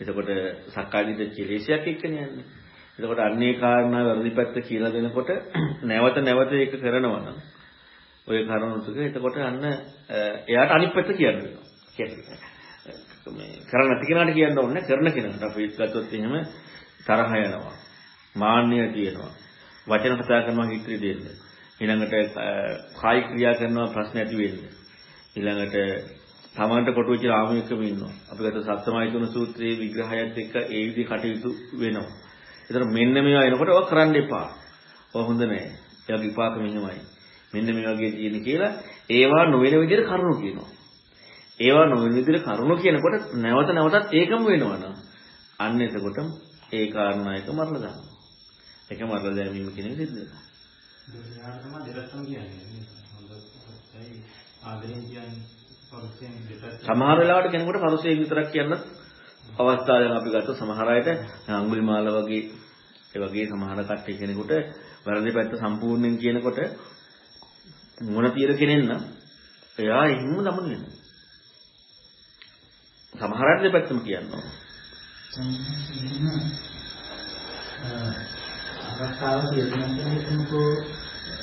එතකොට සක්කාදිට කෙලෙසයක් එක්කනේ යන්නේ. එතකොට අන්නේ කාරණා වැරදි පැත්ත කියලා දෙනකොට නැවත නැවත ඒක කරනවා නම් ඔය කරුණු ටික එතකොට අන්න එයාට අනිත් පැත්ත කියන්න වෙනවා. කියන්නේ මේ කරන්න නැති කෙනාට කියන්න ඕනේ කරන කෙනාට අපි ගත්තොත් එහෙම තරහ යනවා. මාන්නය තියෙනවා. වචන කතා කරනවා හිත්‍රි දෙන්න. ඊළඟට කායි ක්‍රියා කරනවා ප්‍රශ්න ඇති වෙන්නේ. ඊළඟට තමන්ට කොටු වෙච්ච රාමයකම ඉන්නවා. අපි ගත්ත සත්සමායතුන සූත්‍රයේ විග්‍රහයත් එක්ක ඒ විදිහ කටයුතු වෙනවා. ඒතර මෙන්න මේවා එනකොට ඔය කරන්න එපා. ඔය හොඳ නෑ. ඒ වගේ විපාක මෙහෙමයි. මෙන්න මේ වගේ තියෙන කියලා ඒවා නොවන විදිහට කරුණු කියනවා. ඒවා නොවන විදිහට කරුණු කියනකොට නැවත නැවතත් ඒකම වෙනවනම් අන්න එතකොට ඒ කාරණා එක මරලා දානවා. ඒක මරලා දැමීම කියන එක සිද්ධ වෙනවා. ඒක තමයි දෙලක්ම කියන්නේ. ආදරෙන් කියන්නේ පරුසයෙන් දෙපැත්ත සමහර වෙලාවට කෙනෙකුට පරුසයෙන් විතරක් කියන්නත් අවස්ථාවෙන් අපි ගත්ත සමහර අයට අඟුලිමාල වගේ ඒ වගේ සමහර කට්ටිය කෙනෙකුට වැරදි පැත්ත සම්පූර්ණයෙන් කියනකොට මොන తీර කෙනෙක් නම් එයා එහෙම ළමන වෙනවා. සමහර අය දෙපැත්තම කියනවා. අවස්ථාව කියනවා හිතමුකෝ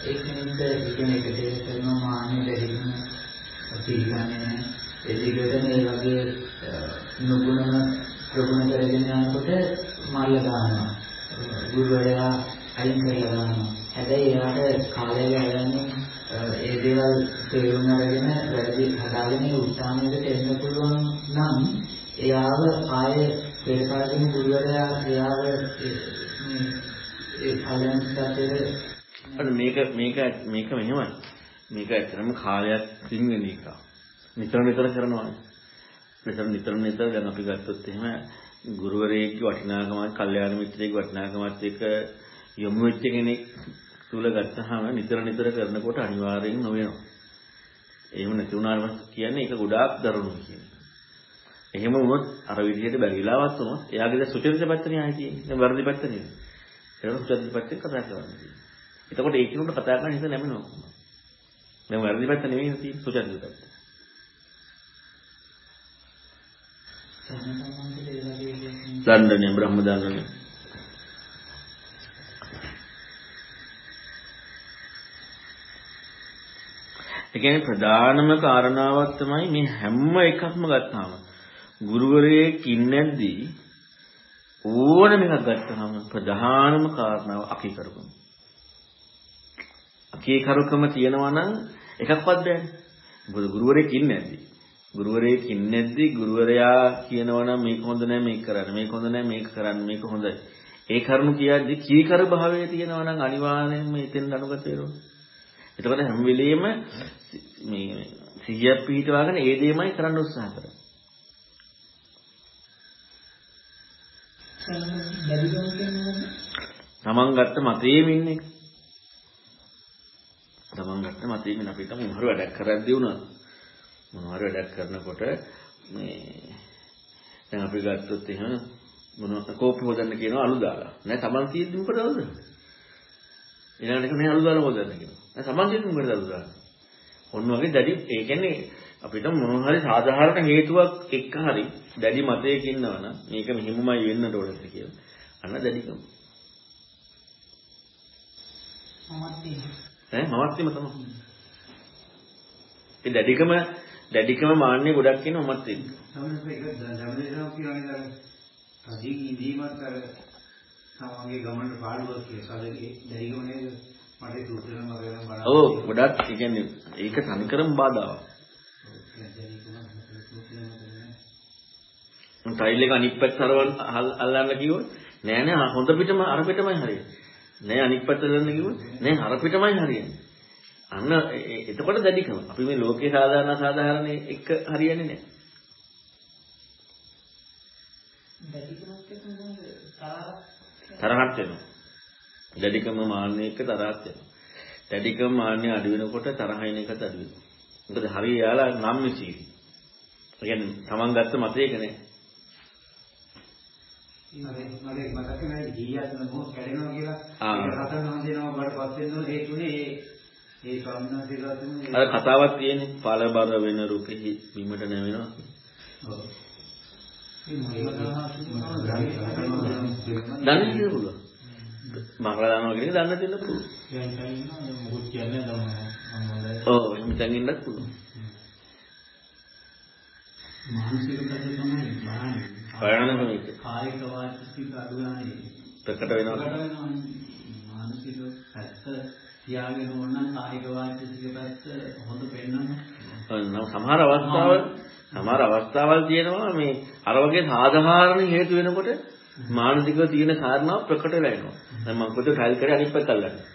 ඒ කෙනෙක්ට ඒ කෙනෙක් දෙයක් කරනවා මාන්නේ දෙහිම පිළිගන්නේ නැහැ. ඒ දිගට මේ වගේ නුගුණ ප්‍රගුණ කරගෙන යනකොට මල්ල දානවා. ගුරුවරයා අයින් කරලා දානවා. හැබැයි එයාට කාලය ගන්නේ ඒ දේවල් තේරුම් අරගෙන වැඩි හදාගෙන උත්සාහයකට එන්න පුළුවන් නම් එයාව ආයේ පෙරකාගෙන ගුරුවරයා එයාව ඒ කලින් සැපේ මේක මේක මේක මෙහෙමයි. මේක ඇත්තටම කාලයක් තින්ගෙන එක. නිතර නිතර කරනවා. නිතර නිතර නිතර දැන් අපි ගත්තොත් එහෙම ගුරුවරයෙක්ගේ වටිනාකමත්, කල්යාණ මිත්‍රයෙක්ගේ වටිනාකමත් එක්ක යොමු වෙච්ච කෙනෙක් තුල ගත්තාම නිතර නිතර කරනකොට අනිවාර්යෙන් නොවෙනවා. එහෙම නැති වුණාම කියන්නේ ඒක ගොඩාක් දරුණු කියන්නේ. එහෙම වුණොත් අර විදිහට බැරිලාවත් වුණොත් එයාගේ දැන් සුචරිත පැත්තනේ ආයේ තියෙන්නේ. දැන් වර්ධි පැත්ත නෙවෙයි. ඒක සුචරිත පැත්තෙන් කතා කරන්නේ. එතකොට ඒ කිනුට කතා කරන්න හිත නැමෙනවා. දැන් වර්ධි පැත්ත නෙවෙයි තියෙන්නේ සුචරිත පැත්ත. දණ්ඩනය බ්‍රහ්ම දණ්ඩනය ඒ කියන්නේ ප්‍රධානම කාරණාවක් තමයි මේ හැම එකක්ම ගත්තාම ගුරුවරයෙක් ඉන්නේදී ඕනම එකක් ගත්තාම ප්‍රධානම කාරණාව අකීකරුකම. අකීකරුකම තියෙනවා නම් එකක්වත් බෑනේ. මොකද ගුරුවරයෙක් ඉන්නේ නැද්දි. ගුරුවරයෙක් ඉන්නේ නැද්දි ගුරුවරයා කියනවා නම් මේක හොඳ නැහැ මේක කරන්න මේක හොඳ නැහැ මේක කරන්න මේක හොඳයි. ඒ කරුණු කියද්දි කීකර භාවයේ තියෙනවා නම් අනිවාර්යෙන්ම එතෙන් අනුගත වෙනවා. එතකොට හැම වෙලෙම මේ සිහිය පිහිටවාගෙන ඒ දෙයමයි කරන්න උත්සාහ කරන්නේ. තමන් ගත්ත මතයේම ඉන්නේ. තමන් ගත්ත මතයේම අපිට මොනවාර වැඩක් කරද්දී වුණා. මොනවාර වැඩක් කරනකොට මේ දැන් අපි ගත්තොත් එහෙම මොනවා කෝප්ප හොදන්න කියනවා අලු දාලා. නෑ තමන් තියෙද්දි මොකද හොදන්නේ? ඊළඟට කියන්නේ අලු දාලා හොදන්න කියනවා. සමාජයෙන් මොකද අදුරන්නේ? ඔන්න වගේ දැඩි ඒ කියන්නේ අපිට මොන හරි සාධාරණ හේතුවක් එක්ක හරි දැඩි මතයක ඉන්නවනම් මේක මෙහෙමමයි වෙන්නට ඕනද කියලා. අන්න දැඩිකම. ඈ මමත්වීම තමයි. ඒ දැඩිකම දැඩිකම මාන්නේ ගොඩක් ඉන්න මමත් එක්ක. ඔව් ගොඩක් කියන්නේ ඒක තනිකරම බාධාවක්. ටයිල් එක අනිත් පැත්ත හරවන්න අල්ලන්න කිව්වොත් නෑ නෑ හොඳ පිටම අර පිටමයි හරියන්නේ. නෑ අනිත් පැත්ත දාන්න කිව්වොත් නෑ අර පිටමයි හරියන්නේ. අන්න එතකොට දැඩිකම. අපි මේ ලෝකේ සාධාරණ සාධාරණ එක හරියන්නේ නෑ. දැඩිකමක් තරහක් වෙනවා. දැඩිකම මාන්නය එක්ක තරහක් වෙනවා. දැඩිකම මාන්නය අඩු වෙනකොට තරහින් එකත් අඩු වෙනවා. මොකද හරිය යාලා නම් විසීවි. ඒ කියන්නේ Taman ගත්ත මතයක නෑ. මට මතක නැහැ ජීයත්න මොහොත කැඩෙනවා කියලා ඒක රතන හඳිනවා බඩපත් වෙනවා හේතුනේ ඒ ඒ ස්වාමීන් අර කතාවක් තියෙන්නේ පළබර වෙන රුකෙහි බිමට නැවෙනවා. ඔව්. දන්නේ කියලා පුළුවන්. මරලා දානවා කියන එක දන්න දෙන්න පුළුවන්. දැන් දැන් මොකද කියන්නේ දැන් ඔව් එහෙම දැන් ඉන්නත් පුළුවන්. මානසික පැත්ත තමයි බලන්නේ. බලන්න මේක. කායික වාචික අඩුවානේ. ප්‍රකට වෙනවා. මානසික පැත්ත තියාගෙන ඕනනම් කායික වාචික පැත්ත හොඳ පෙන්වන්න. සමහර අවස්ථාවල් සමහර අවස්ථාවල් තියෙනවා මේ අර වගේ සාධාරණ හේතු වෙනකොට මානසිකව තියෙන කාරණා ප්‍රකට වෙලා එනවා. දැන් මම පොත ටයිල් කරේ අනිත් පැත්ත අල්ලන්නේ.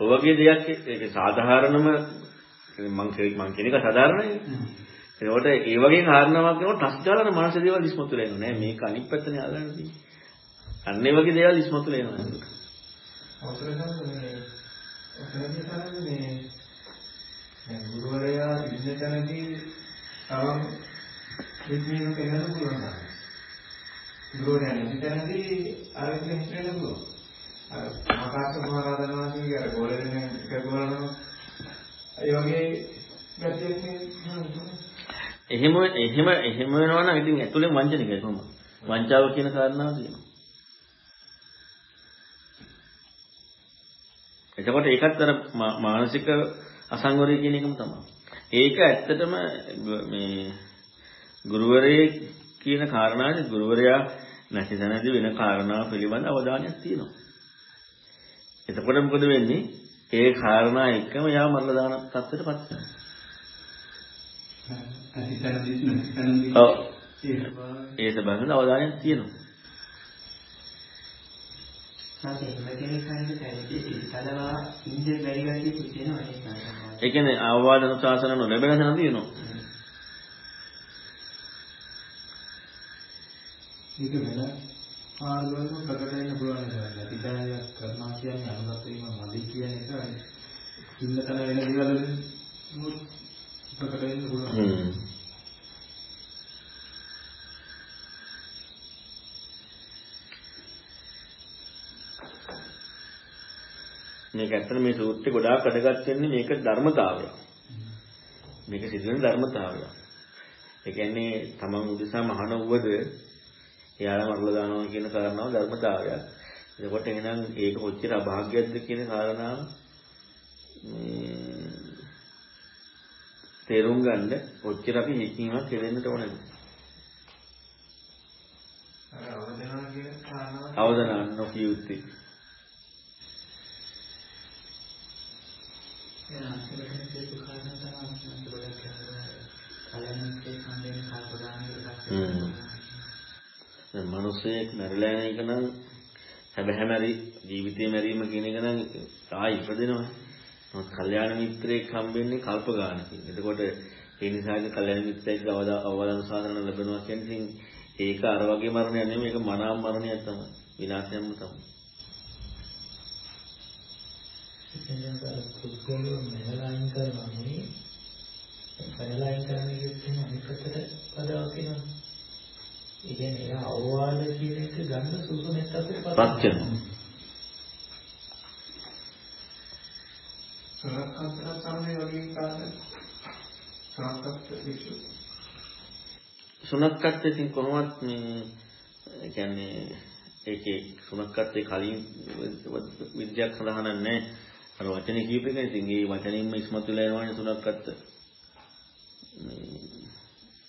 ඔය වගේ දෙයක් ඒක සාධාරණම මම මම කියන එක සාධාරණයි. ඒකට ඒ වගේ කාරණාවක් වෙනකොට ටස් ගාලා මනස දේවල් ඉස්මතු වෙලා එනවා. නෑ මේක අනිත් පැත්තනේ අල්ලන්න. අන්න ඒ වගේ දේවල් ඉස්මතු වෙනවා. අවසර ගන්න ඔතනදී තමයි මේ දැන් ගුරුවරයා ඉන්න තැනදී තරම් ක්‍රියාත්මක වෙන්න පුළුවන්. ගුරුවරයා නැති තැනදී අර විදිහට හිතන්න පුළුවන්. අර මහකාර්ත මහරහතන් වහන්සේගේ අර ගෝලෙන් එක ගෝලනවා. ඒ වගේ ගැටියක් නේ එහෙම එහෙම එහෙම වෙනවා නම් ඉතින් ඇතුලෙන් වංචනිකයි කොහොමද? වංචාව කියන කාරණාව තියෙනවා. එතකොට ඒකත් අර මානසික අසංවරය කියන එකම තමයි. ඒක ඇත්තටම මේ ගුරුවරයේ කියන කාරණාවේ ගුරුවරයා නැති තැනදී වෙන කාරණා පිළිබඳ අවධානයක් තියෙනවා. එතකොට මොකද වෙන්නේ? ඒ කාරණා එක්කම යා මරලා දාන තත්ත්වයටපත් වෙනවා. ඔව්. ඒ සබඳ අවධානයක් තියෙනවා. ඒ කියන්නේ අවවාද අනුශාසන නොලැබෙන තැන තියෙනවා. ඒක වෙන ආලෝක ප්‍රකට වෙන්න පුළුවන් නේද? අතිදායක් කරනවා කියන්නේ අනුගත වීම මදි කියන එක ඉන්න තැන වෙන දේවල් වලින් ප්‍රකට වෙන්න පුළුවන්. මේක ඇත්තට මේ සූත්‍රේ ගොඩාක් වැදගත් වෙන්නේ මේක ධර්මතාවය. මේක සිදුවෙන ධර්මතාවය. ඒ කියන්නේ තමන් උදෙසා මහාන වුවද එයාලා මරලා දානවා කියන කාරණාව ධර්මතාවයක්. එතකොට එහෙනම් ඒක කොච්චර අභාග්‍යයක්ද කියන කාරණාව මේ තේරුම් ගන්න කොච්චර අපි හිතීමක් කෙරෙන්නට ඕනද? අර අවදනවා කියන කාරණාව අවදනන්න නොකිය යුත්තේ. එන අන්තිමට ඒක කාරණා තමයි ගොඩක් කලින් ඒ සම්බන්ධ කාර්යදානයකට දැන් මිනිස්සෙක් මැරිලා යන එක නම් හැබැයි මැරි ජීවිතේ මැරීම කියන එක නම් ආයි ඉපදෙනවා. නමුත් කල්යාණ මිත්‍රයෙක් හම්බෙන්නේ කල්ප ගානකින්. එතකොට ඒ නිසාගේ කල්යාණ මිත්‍රයෙක් අවවාදන සාධන ලැබෙනවා කියන්නේ ඒක අර වගේ මරණයක් නෙමෙයි ඒක මනාව මරණයක් තමයි. විනාශයක්ම තමයි. ඉතින් අර පුද්ගලයෝ මෙලයින් කරනවා නෙවෙයි. මෙලයින් කරන්නේ කියන්නේ අනිත් පැත්තට පදාවක් වෙනවා. ඒ කියන්නේ ඒ අවවාද කියන එක ගන්න සුසු නැත්තත් පත් වෙනවා. සරක්කත් සමනේ වගේ කාරණා සරක්කත් විශ්ව සුනක්කත් ඉතින් කොහොමත් මේ කියන්නේ ඒකේ සුනක්කත් ඒ කලින් විද්‍යාවක් සඳහන් නැහැ. අර වචනේ කියප එක ඉතින් ඒ වචනින්ම ඉස්මතු වෙලා යනවනේ සුනක්කත්. මේ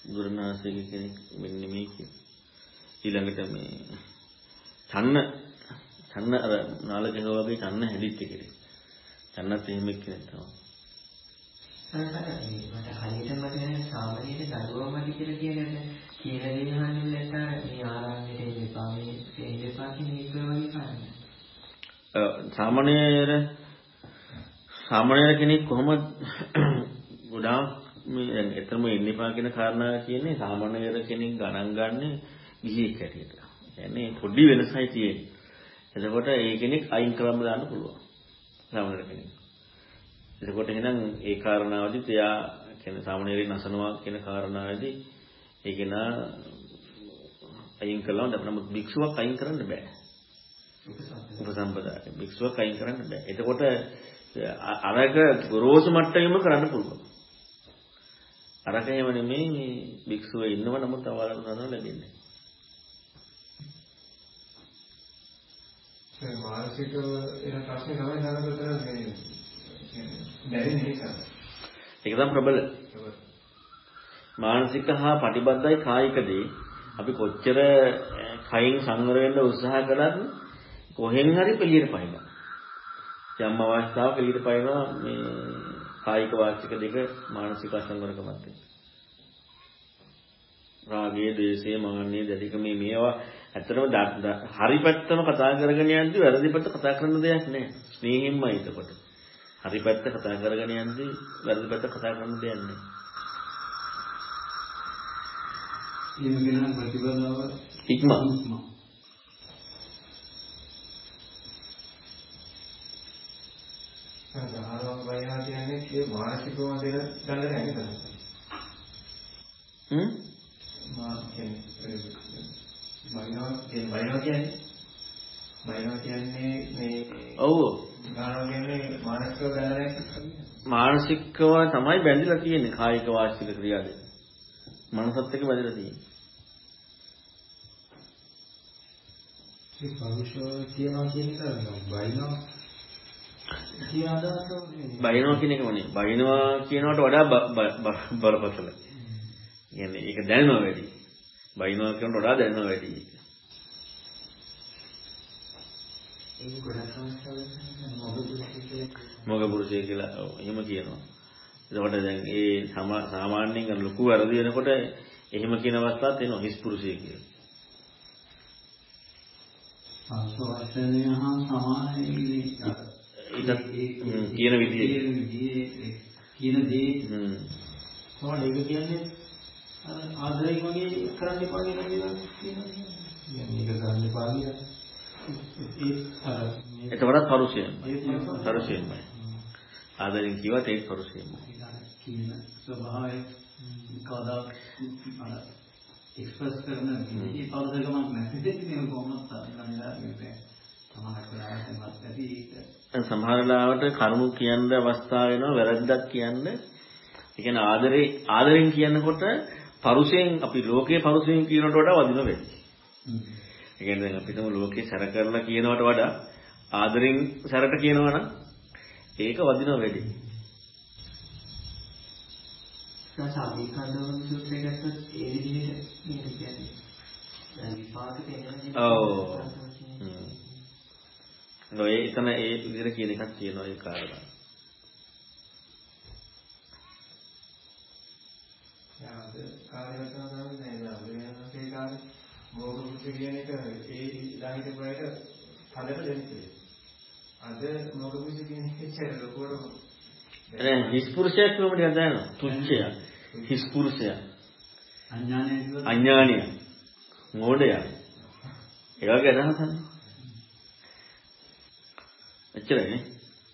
ගුරුනාථගේ කෙනෙක් මෙන්න මේ කියන්නේ. ඊළඟට මේ චන්න චන්න අර නාලකේ වගේ චන්න හැදිච්ච කෙනෙක්. චන්නත් එහෙම කෙනෙක් තමයි. මට හරියට මතක නැහැ සාමාන්‍යයෙන් දරුවමදි කියලා කියන්නේ කියලා දෙනවන්නේ නැත්නම් මේ ආරම්භයේ දෙපා මේ දෙපා කියන එක වගේ කාරණා. සාමාන්‍යයෙන් සාමාන්‍ය කෙනෙක් කොහොමද ගොඩාක් මේ දැන් එතරම් ඉන්නපා කියන කාරණා කියන්නේ සාමාන්‍ය කෙනෙක් ගණන් ගන්නේ ගිහියෙක් හැටියට. කියන්නේ පොඩි වෙනසයි තියෙන්නේ. එතකොට ඒ කෙනෙක් අයින් කරන්න දාන්න පුළුවන්. සාමාන්‍ය කෙනෙක්. එතකොට එහෙනම් ඒ කාරණාවදිත් එයා කියන්නේ සාමාන්‍යයෙන් නසනවා කියන කාරණාවේදී ඒ කෙනා අයින් කළා නමුත් භික්ෂුවක් අයින් කරන්න බෑ. උපසම්පදාය. භික්ෂුවක් අයින් කරන්න බෑ. එතකොට අරක ගොරෝසු මට්ටමෙම කරන්න පුළුවන්. අරක එහෙම නෙමෙයි භික්ෂුව ඉන්නව නමුත් කරනවා ලැබෙන්නේ. ඒ මානසිකව එන ප්‍රශ්නේ තමයි නරකට මේ දැනෙන්නේ ඒක. ඒක තමයි ප්‍රබල. මානසික හා ප්‍රතිබද්ධයි කායිකදී අපි කොච්චර කයින් සංවර වෙන්න උත්සාහ කළත් කොහෙන් හරි පිළියෙල පයින්නවා. යම් අවස්ථාවක පිළියෙල පයින්නවා මේ කායික වාචික දෙක මානසික අසංවරකමත් එක්ක. රාගය, ද්වේෂය, මාන්නය, දැඩිකම මේවා ඇත්තටම හරි පැත්තම කතා කරගෙන යද්දි වැරදි පැත්ත කතා කරන්න දෙයක් නැහැ. ස්නේහෙන්මයි එතකොට. හරි පැත්ත කතා කරගෙන යද්දි වැරදි පැත්ත කතා කරන්න දෙයක් නැහැ. ඉක්ම. සාධාරණ වයනා කියන්නේ ඒ මානසිකව දෙන දඬ නැහැ නේද? හ්ම්? මා කියන්නේ බයිනවා කියන්නේ බයිනවා කියන්නේ මේ ඔව්. ගන්නවා කියන්නේ මානසිකව බැලලා මානසිකව තමයි බැඳිලා තියෙන්නේ කායික වාචික ක්‍රියාවෙන්. මනසත් එක්ක බැඳලා තියෙන්නේ. ඒ පරුෂව කියනවා කියන එක බයිනවා. බයිනවා කියන එකම නෙවෙයි. බයිනවා කියනවට වඩා බරපතල. කියන්නේ ඒක දැනෙනවා වැඩි. බයිනවා කියනට වඩා දැනෙනවා වැඩි. මොග පුරුෂය කියලා එහෙම කියනවා. එතකොට දැන් ඒ සමා- සාමාන්‍යයෙන් අර ලොකු වැරදි වෙනකොට එහෙම කියන අවස්ථාවක් එනවා හිස් පුරුෂය කියලා. ආස්වාදනය හා සමානයි කියන විදිහේ. කියන විදිහේ කියන දේ හ්ම්. කොහොමද ඒක කියන්නේ අර ආදරයෙන් වගේ කරන්න එපා කියලා කියනවා කියනවා. මේක කරන්න එපා කියලා. ඒ අර මේ එතකොටත් පරුෂයයි. ඒ පරුෂය. පරුෂයයි. ආදරෙන් කිව්වත් ඒක පරුෂයයි. කියන ස්වභාවය කවදා අර එක්ස්ප්‍රස් කරන මේ පදකමක් නැති දෙන්නේ කොහොමද තමයි සමහර වෙලාවට කරුණු කියන්න අවස්ථාව වෙනවා වැරද්දක් කියන්න. ඒ කියන්නේ ආදරේ ආදරෙන් කියනකොට පරුෂයෙන් අපි ලෝකයේ පරුෂයෙන් කියනට වඩා වදින වෙයි. ඒ කියන්නේ දැන් අපි තමු ලෝකේ සැර කරලා කියනවට වඩා ආදරෙන් සැරට කියනවා නම් ඒක වදින වැඩි. සාධිකන්දවන සූත්‍රය ගත්තොත් ඒ විදිහට මේක කියන්නේ. දැන් විපාක දෙනවා ඔව්. නොයේ එතන ඒ විදිහට කියන එකක් තියෙනවා ඒ කාරණා. යාද කරනවා නේද? අපේ කාර්ය මොකද කියන එක ඒ ඊළඟට ප්‍රයට හදට දෙන්නේ. අද මොකද කියන එක චර ලොකුවට දැන් හිස් පුරුෂයෙක් ටිකක් දැනෙනවා. තුච්ඡය. හිස් පුරුෂය. අඥානය අඥානිය. මෝඩය. ඒ වගේ අදහසක්. එච්චරයි නේ.